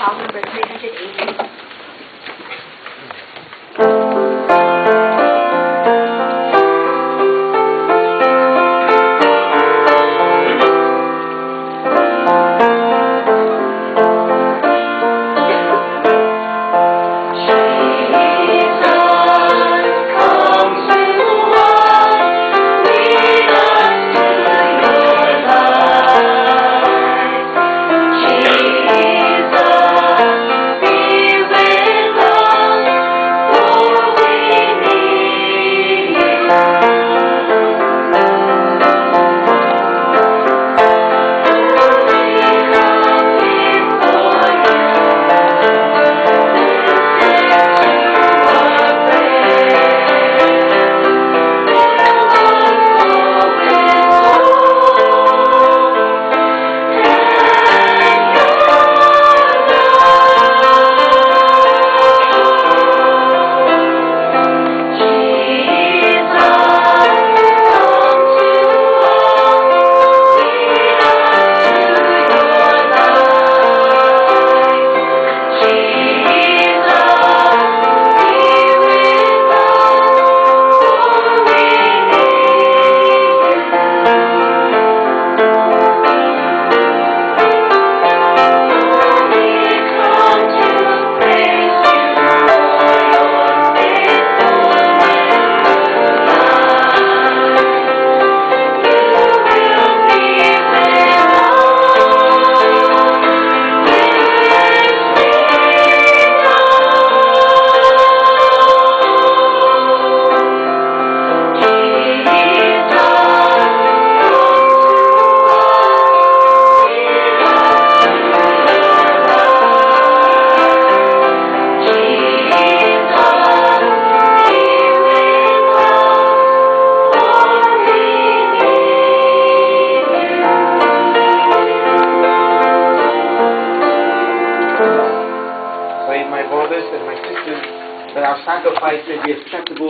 call number 318. my brothers and my sisters that our sacrifice may be acceptable